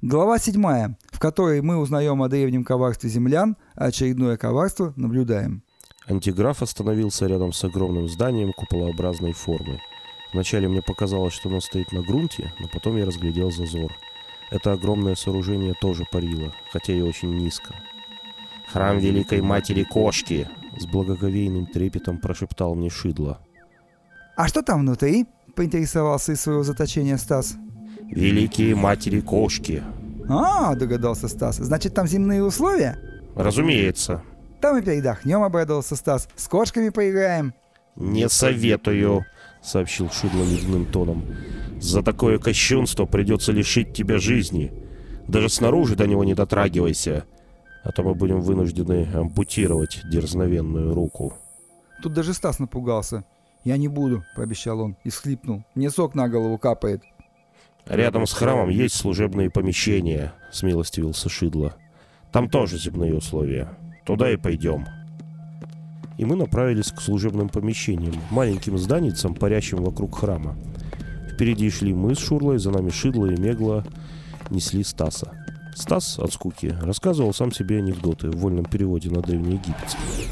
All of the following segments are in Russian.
Глава 7, в которой мы узнаем о древнем коварстве землян, а очередное коварство наблюдаем. Антиграф остановился рядом с огромным зданием куполообразной формы. Вначале мне показалось, что оно стоит на грунте, но потом я разглядел зазор. Это огромное сооружение тоже парило, хотя и очень низко. «Храм Великой Матери Кошки!» С благоговейным трепетом прошептал мне Шидло. «А что там внутри?» — поинтересовался из своего заточения Стас. «Великие Матери Кошки!» «А, — догадался Стас, — значит, там земные условия?» «Разумеется!» «Там и передохнем», — обрадовался Стас. «С кошками поиграем». «Не советую», — сообщил Шидло ледяным тоном. «За такое кощунство придется лишить тебя жизни. Даже снаружи до него не дотрагивайся а то мы будем вынуждены ампутировать дерзновенную руку. Тут даже Стас напугался. «Я не буду», — пообещал он и всхлипнул. «Мне сок на голову капает». «Рядом с храмом есть служебные помещения», — смилостивился Шидло. «Там тоже земные условия. Туда и пойдем». И мы направились к служебным помещениям, маленьким зданицам, парящим вокруг храма. Впереди шли мы с Шурлой, за нами Шидло и Мегла несли Стаса. Стас от скуки рассказывал сам себе анекдоты в вольном переводе на древнеегипетский.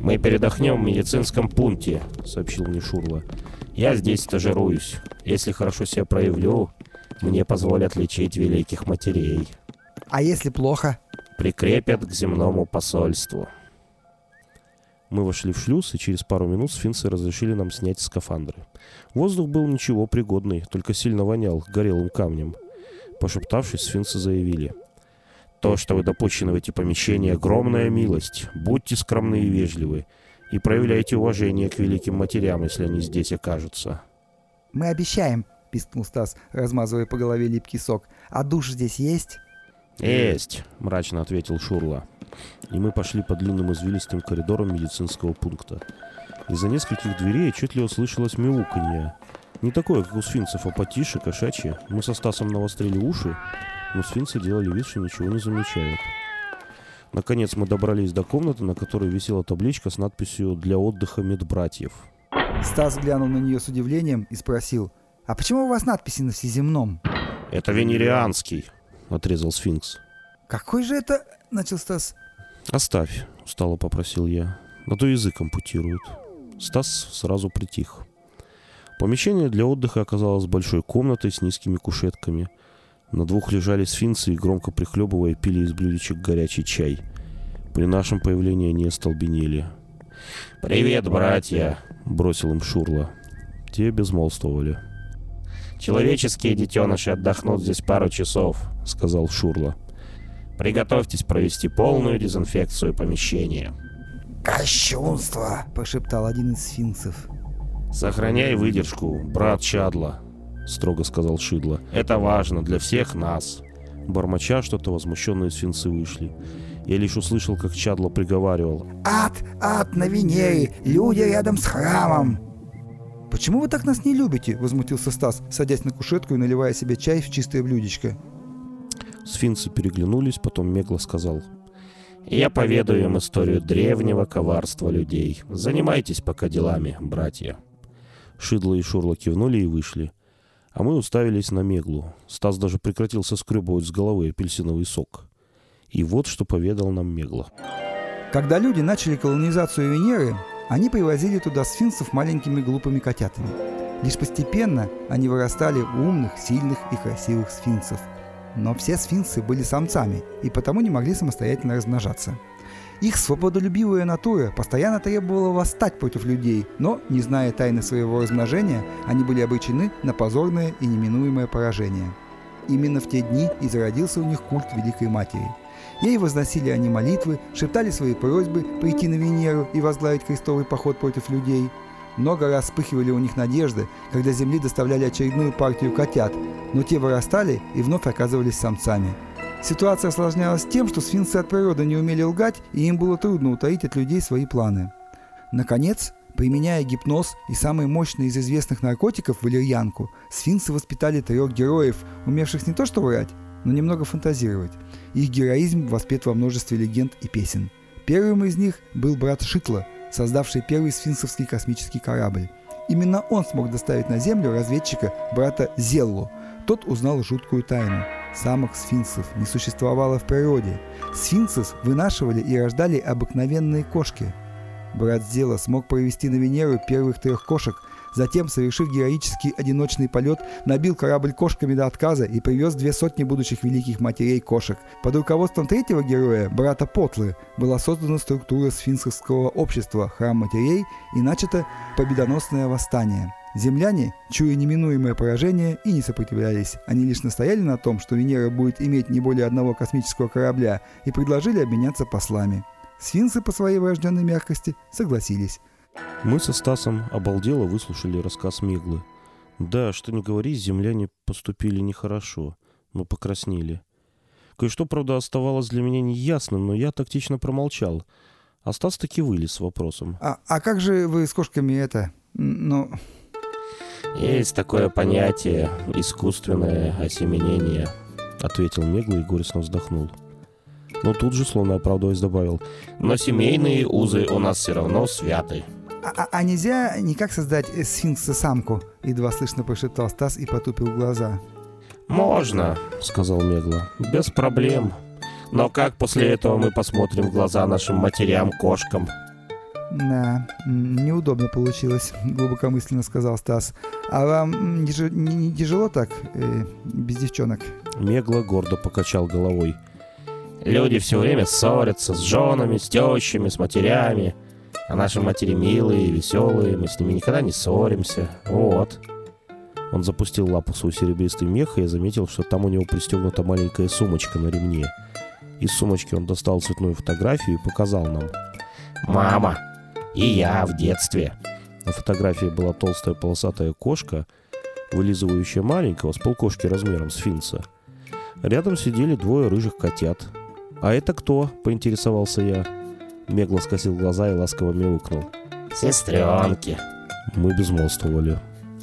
«Мы передохнем в медицинском пункте», — сообщил мне Шурла. «Я здесь стажируюсь. Если хорошо себя проявлю, мне позволят лечить великих матерей». «А если плохо?» «Прикрепят к земному посольству». Мы вошли в шлюз, и через пару минут сфинксы разрешили нам снять скафандры. Воздух был ничего пригодный, только сильно вонял горелым камнем — Пошептавшись, сфинксы заявили. «То, что вы допущены в эти помещения, огромная милость. Будьте скромны и вежливы. И проявляйте уважение к великим матерям, если они здесь окажутся». «Мы обещаем», — пискнул Стас, размазывая по голове липкий сок. «А душ здесь есть?» «Есть», — мрачно ответил Шурла. И мы пошли по длинным извилистым коридорам медицинского пункта. Из-за нескольких дверей отчетливо слышалось мяуканье. Не такое, как у сфинксов, а потише, кошачье. Мы со Стасом навострили уши, но сфинксы делали вид, что ничего не замечают. Наконец мы добрались до комнаты, на которой висела табличка с надписью «Для отдыха медбратьев». Стас глянул на нее с удивлением и спросил, «А почему у вас надписи на всеземном?» «Это венерианский», — отрезал сфинкс. «Какой же это...» — начал Стас. «Оставь», — устало попросил я. «На то язык ампутируют». Стас сразу притих. Помещение для отдыха оказалось большой комнатой с низкими кушетками. На двух лежали сфинксы и, громко прихлебывая, пили из блюдечек горячий чай. При нашем появлении они остолбенели. «Привет, братья!» — бросил им Шурла. Те безмолвствовали. «Человеческие детеныши отдохнут здесь пару часов», — сказал Шурла. «Приготовьтесь провести полную дезинфекцию помещения». «Кощунство!» — пошептал один из сфинксов. «Сохраняй выдержку, брат Чадла», — строго сказал Шидло. «Это важно для всех нас». Бормоча что-то возмущенные сфинксы вышли. Я лишь услышал, как Чадло приговаривал. «Ад, ад на Венере! Люди рядом с храмом!» «Почему вы так нас не любите?» — возмутился Стас, садясь на кушетку и наливая себе чай в чистое блюдечко. Сфинксы переглянулись, потом Мегло сказал. «Я поведаю им историю древнего коварства людей. Занимайтесь пока делами, братья». Шидло и Шурла кивнули и вышли. А мы уставились на Меглу. Стас даже прекратил соскребывать с головы апельсиновый сок. И вот что поведал нам Мегла. Когда люди начали колонизацию Венеры, они привозили туда сфинксов маленькими глупыми котятами. Лишь постепенно они вырастали в умных, сильных и красивых сфинксов. Но все сфинксы были самцами и потому не могли самостоятельно размножаться. Их свободолюбивая натура постоянно требовала восстать против людей, но, не зная тайны своего размножения, они были обречены на позорное и неминуемое поражение. Именно в те дни и зародился у них культ Великой Матери. Ей возносили они молитвы, шептали свои просьбы прийти на Венеру и возглавить крестовый поход против людей. Много раз вспыхивали у них надежды, когда земли доставляли очередную партию котят, но те вырастали и вновь оказывались самцами – Ситуация осложнялась тем, что сфинксы от природы не умели лгать, и им было трудно утаить от людей свои планы. Наконец, применяя гипноз и самый мощный из известных наркотиков – валерьянку, сфинксы воспитали трех героев, умевших не то что врать, но немного фантазировать. Их героизм воспет во множестве легенд и песен. Первым из них был брат Шикла, создавший первый сфинксовский космический корабль. Именно он смог доставить на Землю разведчика брата Зеллу. Тот узнал жуткую тайну – Самых сфинксов не существовало в природе. Сфинксов вынашивали и рождали обыкновенные кошки. Брат Зела смог провести на Венеру первых трех кошек, затем, совершив героический одиночный полет, набил корабль кошками до отказа и привез две сотни будущих великих матерей кошек. Под руководством третьего героя, брата Потлы, была создана структура сфинксовского общества «Храм матерей» и начато победоносное восстание. Земляне, чуя неминуемое поражение, и не сопротивлялись. Они лишь настояли на том, что Венера будет иметь не более одного космического корабля, и предложили обменяться послами. Сфинксы по своей врожденной мягкости согласились. Мы со Стасом обалдело выслушали рассказ Меглы. Да, что не говори, земляне поступили нехорошо. Мы покраснели. Кое-что, правда, оставалось для меня неясным, но я тактично промолчал. А Стас таки вылез с вопросом. А, а как же вы с кошками это... Ну, Есть такое понятие искусственное осеменение. Ответил Мегла и горестно вздохнул. Но тут же, словно оправдываясь, добавил. Но семейные узы у нас все равно святы. а, а- а нельзя никак создать сфинкса-самку? Едва слышно прошептал Стас и потупил глаза. Можно, Сказал Мегла. без проблем. Но как после этого мы посмотрим в глаза нашим матерям-кошкам? Да, неудобно получилось, глубокомысленно сказал Стас. А вам не, не- не тяжело так, э, без девчонок? Мегла гордо покачал головой. Люди все время ссорятся с женами, с тещами, с матерями. А наши матери милые, веселые, мы с ними никогда не ссоримся. Вот. Он запустил лапу в свой серебристый мех, и я заметил, что там у него пристегнута маленькая сумочка на ремне. Из сумочки он достал цветную фотографию и показал нам. Мама, и я в детстве. На фотографии была толстая полосатая кошка, вылизывающая маленького с полкошки размером сфинкса. Рядом сидели двое рыжих котят. «А это кто?» — поинтересовался я. Мегло скосил глаза и ласково мяукнул. Сестренки. Мы безмолвствовали.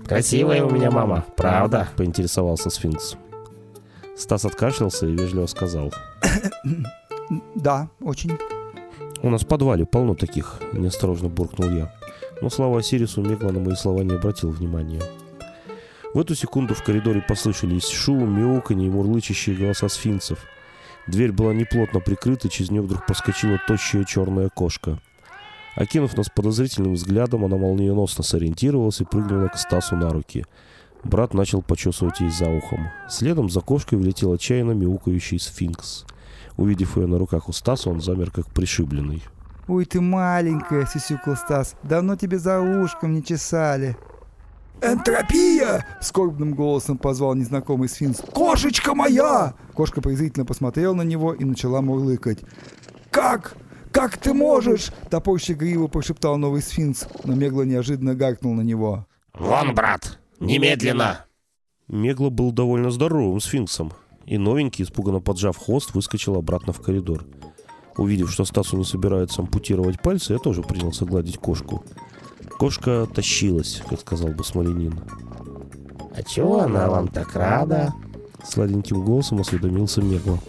Красивая у меня мама, правда? Поинтересовался сфинкс. Стас откашлялся и вежливо сказал. Да, очень. «У нас в подвале полно таких», — неосторожно буркнул я. Но слава Сирису Мегла на мои слова не обратил внимания. В эту секунду в коридоре послышались шум, мяуканье и мурлычащие голоса сфинксов. Дверь была неплотно прикрыта, через нее вдруг проскочила тощая черная кошка. Окинув нас подозрительным взглядом, она молниеносно сориентировалась и прыгнула к Стасу на руки. Брат начал почесывать ей за ухом. Следом за кошкой влетел отчаянно мяукающий сфинкс. Увидев ее на руках у Стаса, он замер как пришибленный. Ой, ты маленькая, сисюкал Стас. Давно тебе за ушком не чесали. «Энтропия!» — скорбным голосом позвал незнакомый сфинкс. «Кошечка моя!» Кошка презрительно посмотрела на него и начала мурлыкать. «Как? Как ты можешь?» — топорщик гриву прошептал новый сфинкс, но Мегло неожиданно гаркнул на него. Вон, брат, немедленно. Мегло был довольно здоровым сфинксом, и новенький, испуганно поджав хвост, выскочил обратно в коридор. Увидев, что Стасу не собирается ампутировать пальцы, я тоже принялся гладить кошку. Кошка тащилась, как сказал бы Смоленин. А чего она вам так рада? Сладеньким голосом осведомился Мегло.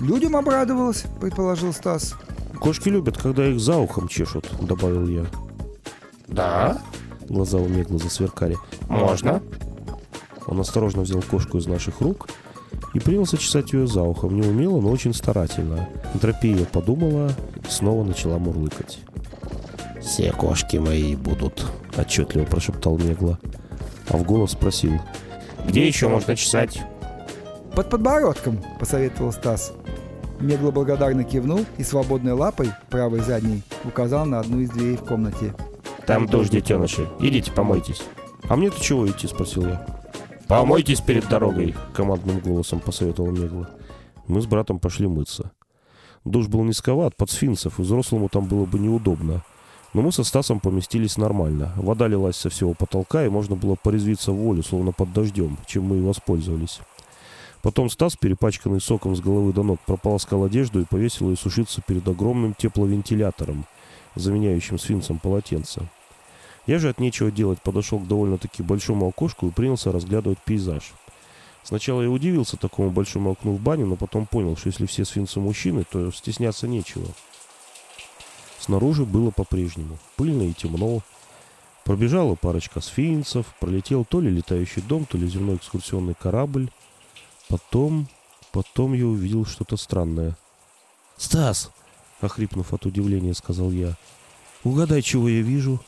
«Людям обрадовалась», — предположил Стас. «Кошки любят, когда их за ухом чешут», — добавил я. Да, Глаза у Мегло засверкали. можно. Он осторожно взял кошку из наших рук и принялся чесать ее за ухом, неумело, но очень старательно. Энтропия подумала и снова начала мурлыкать. Все кошки мои будут. Отчетливо прошептал Мегла, а в голос спросил. Где еще можно чесать? «Под подбородком», — посоветовал Стас. Мегло благодарно кивнул и свободной лапой, правой задней, указал на одну из дверей в комнате. Там душ, детеныши. Идите, помойтесь. «А мне-то чего идти?» – спросил я. Помойтесь перед дорогой. Командным голосом посоветовал Мегла. Мы с братом пошли мыться. Душ был низковат, под сфинксов, и взрослому там было бы неудобно. Но мы со Стасом поместились нормально. Вода лилась со всего потолка, и можно было порезвиться в волю, словно под дождем, чем мы и воспользовались. Потом Стас, перепачканный соком с головы до ног, прополоскал одежду и повесил ее сушиться перед огромным тепловентилятором, заменяющим сфинксом полотенце. Я же от нечего делать подошел к довольно-таки большому окошку и принялся разглядывать пейзаж. Сначала я удивился такому большому окну в бане, но потом понял, что если все сфинксы мужчины, то стесняться нечего. Снаружи было по-прежнему. Пыльно и темно. Пробежала парочка сфинксов, пролетел то ли летающий дом, то ли земной экскурсионный корабль. Потом Потом я увидел что-то странное. «Стас!» — охрипнув от удивления, сказал я. «Угадай, чего я вижу?»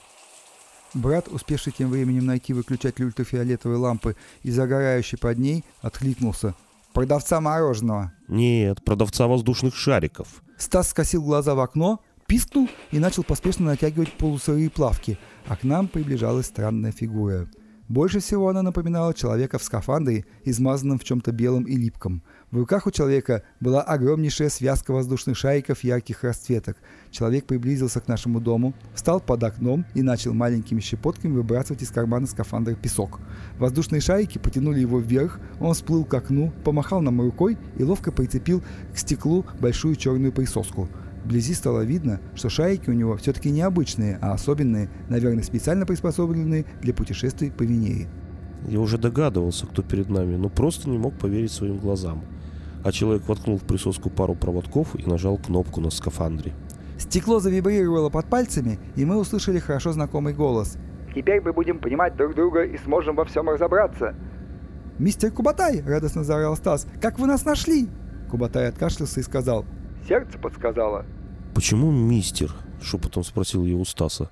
Брат, успевший тем временем найти выключатель ультрафиолетовой лампы и загорающий под ней, откликнулся. «Продавца мороженого!» «Нет, продавца воздушных шариков». Стас скосил глаза в окно, пискнул и начал поспешно натягивать полусырые плавки, а к нам приближалась странная фигура. Больше всего она напоминала человека в скафандре, измазанном в чем-то белом и липком. В руках у человека была огромнейшая связка воздушных шариков ярких расцветок. Человек приблизился к нашему дому, встал под окном и начал маленькими щепотками выбрасывать из кармана скафандра песок. Воздушные шарики потянули его вверх, он всплыл к окну, помахал нам рукой и ловко прицепил к стеклу большую черную присоску. Вблизи стало видно, что шарики у него все-таки необычные, а особенные, наверное, специально приспособленные для путешествий по Венере. Я уже догадывался, кто перед нами, но просто не мог поверить своим глазам. А человек воткнул в присоску пару проводков и нажал кнопку на скафандре. Стекло завибрировало под пальцами, и мы услышали хорошо знакомый голос. «Теперь мы будем понимать друг друга и сможем во всем разобраться». «Мистер Кубатай!» – радостно заорал Стас. «Как вы нас нашли?» Кубатай откашлялся и сказал. «Сердце подсказало». «Почему мистер?» — шепотом спросил у Стаса.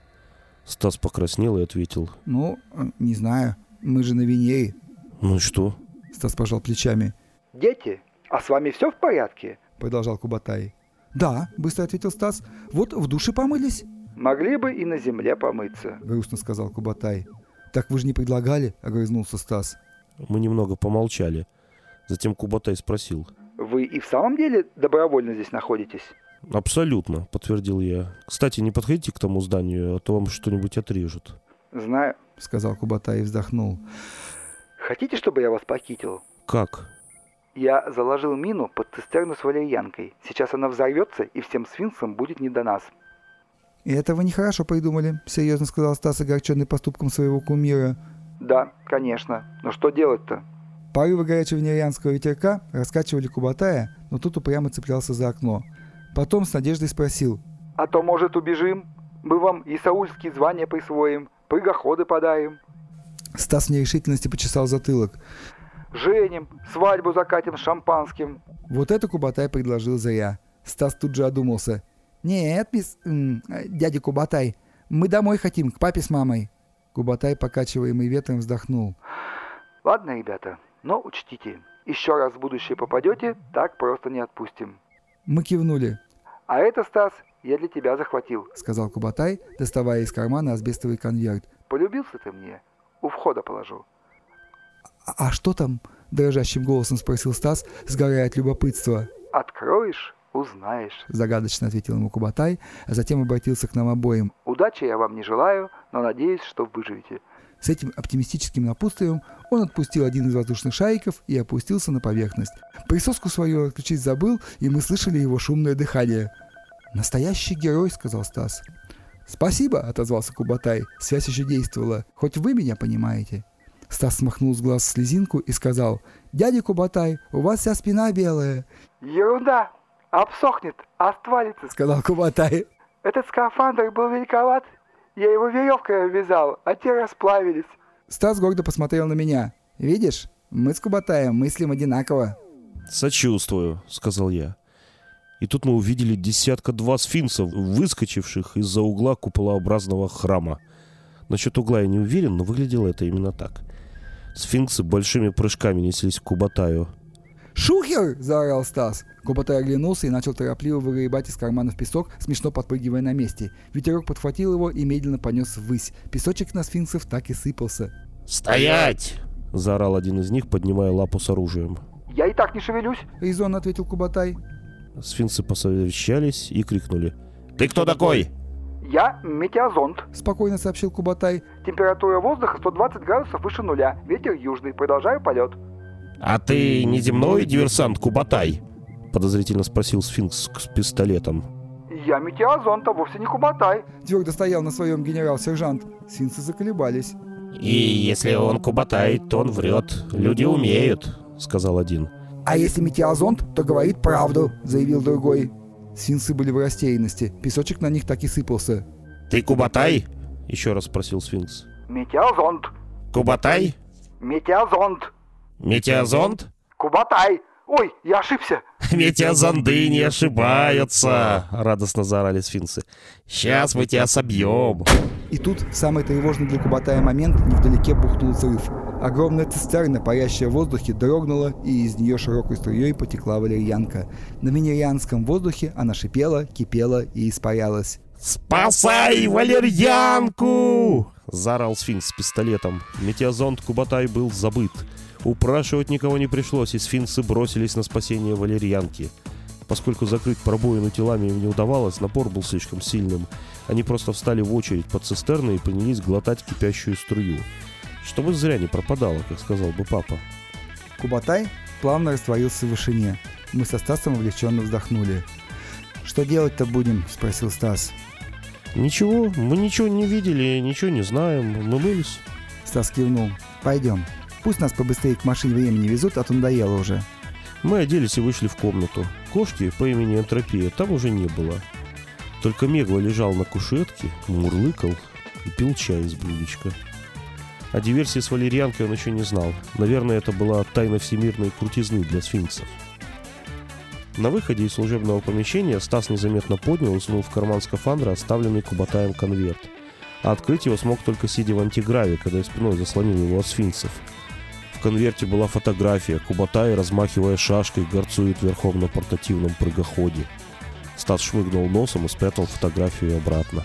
Стас покраснел и ответил. «Ну, не знаю. Мы же на Венере». «Ну и что?» Стас пожал плечами. «Дети, а с вами все в порядке?» Продолжал Кубатай. «Да», — быстро ответил Стас. «Вот в душе помылись». «Могли бы и на земле помыться», — грустно сказал Кубатай. «Так вы же не предлагали?» — огрызнулся Стас. Мы немного помолчали. Затем Кубатай спросил. «Вы и в самом деле добровольно здесь находитесь?» «Абсолютно», — подтвердил я. «Кстати, не подходите к тому зданию, а то вам что-нибудь отрежут». «Знаю», — сказал Кубатай и вздохнул. «Хотите, чтобы я вас похитил?» «Как?» «Я заложил мину под цистерну с валерьянкой. Сейчас она взорвется, и всем свинцам будет не до нас». «И это вы нехорошо придумали», — серьезно сказал Стас, огорченный поступком своего кумира. «Да, конечно. Но что делать-то?» Порывы горячего нерянского ветерка раскачивали Кубатая, но тут упрямо цеплялся за окно — Потом с надеждой спросил. «А то, может, убежим? Мы вам и саульские звания присвоим, прыгоходы подарим». Стас в нерешительности почесал затылок. «Женим, свадьбу закатим с шампанским». Вот это Кубатай предложил зря. Стас тут же одумался. «Нет, мисс... Дядя Кубатай, мы домой хотим, к папе с мамой». Кубатай, покачиваемый ветром, вздохнул. «Ладно, ребята, но учтите, еще раз в будущее попадете, так просто не отпустим». Мы кивнули. «А это, Стас, я для тебя захватил», — сказал Кубатай, доставая из кармана асбестовый конверт. «Полюбился ты мне? У входа положу». «А, а что там?» — дрожащим голосом спросил Стас, сгорая от любопытства. «Откроешь, узнаешь», — загадочно ответил ему Кубатай, а затем обратился к нам обоим. «Удачи я вам не желаю, но надеюсь, что выживете. С этим оптимистическим напутствием он отпустил один из воздушных шариков и опустился на поверхность. Присоску свою отключить забыл, и мы слышали его шумное дыхание. «Настоящий герой», — сказал Стас. «Спасибо», — отозвался Кубатай. «Связь еще действовала. Хоть вы меня понимаете». Стас смахнул с глаз слезинку и сказал, «Дядя Кубатай, у вас вся спина белая». «Ерунда! Обсохнет, отвалится», — сказал Кубатай. «Этот скафандр был великоват, я его веревкой обвязал, а те расплавились. Стас гордо посмотрел на меня. Видишь, мы с Кубатаем мыслим одинаково. «Сочувствую», — сказал я. И тут мы увидели десятка-два сфинксов, выскочивших из-за угла куполообразного храма. Насчет угла я не уверен, но выглядело это именно так. Сфинксы большими прыжками неслись к Кубатаю. «Шухер!» – заорал Стас. Кубатай оглянулся и начал торопливо выгребать из карманов песок, смешно подпрыгивая на месте. Ветерок подхватил его и медленно понес ввысь. Песочек на сфинксов так и сыпался. «Стоять!» – заорал один из них, поднимая лапу с оружием. «Я и так не шевелюсь!» – резонно ответил Кубатай. Сфинксы посовещались и крикнули. «Ты кто такой?» «Я метеозонд», — спокойно сообщил Кубатай. «Температура воздуха 120 градусов выше нуля. Ветер южный. Продолжаю полет». «А ты не земной диверсант Кубатай?» — подозрительно спросил сфинкс с пистолетом. «Я метеозонт, а вовсе не Кубатай». Твердо стоял на своем генерал-сержант. Сфинксы заколебались. «И если он Кубатай, то он врет. Люди умеют», — сказал один. «А если метеозонт, то говорит правду», — заявил другой. Сфинксы были в растерянности. Песочек на них так и сыпался. «Ты Кубатай?» — еще раз спросил сфинкс. «Метеозонт». «Кубатай?» «Метеозонт». «Метеозонд?» «Кубатай». Ой, я ошибся. Метеозонды не ошибаются!» — радостно заорали сфинксы. «Сейчас мы тебя собьем!» И тут, в самый тревожный для Кубатая момент, невдалеке бухнул взрыв. Огромная цистерна, парящая в воздухе, дрогнула, и из нее широкой струей потекла валерьянка. На венерианском воздухе она шипела, кипела и испарялась. «Спасай валерьянку!» — заорал сфинкс с пистолетом. Метеозонд Кубатай был забыт. Упрашивать никого не пришлось, и сфинксы бросились на спасение валерьянки. Поскольку закрыть пробоину телами им не удавалось, напор был слишком сильным. Они просто встали в очередь под цистерной и принялись глотать кипящую струю. Чтобы зря не пропадало, как сказал бы папа. Кубатай плавно растворился в вышине. Мы со Стасом облегченно вздохнули. «Что делать-то будем?» – спросил Стас. «Ничего, мы ничего не видели, ничего не знаем, мы мылись». Стас кивнул. «Пойдем. Пусть нас побыстрее к машине времени везут, а то надоело уже». Мы оделись и вышли в комнату. Кошки по имени Энтропия там уже не было. Только Мегла лежал на кушетке, мурлыкал и пил чай из блюдечка. О диверсии с валерьянкой он еще не знал. Наверное, это была тайна всемирной крутизны для сфинксов. На выходе из служебного помещения Стас незаметно поднял и сунул в карман скафандра оставленный Кубатаем конверт. А открыть его смог только сидя в антиграве, когда я спиной заслонил его от сфинксов. В конверте была фотография. Кубатай, размахивая шашкой, горцует верхом на портативном прыгоходе. Стас шмыгнул носом и спрятал фотографию обратно.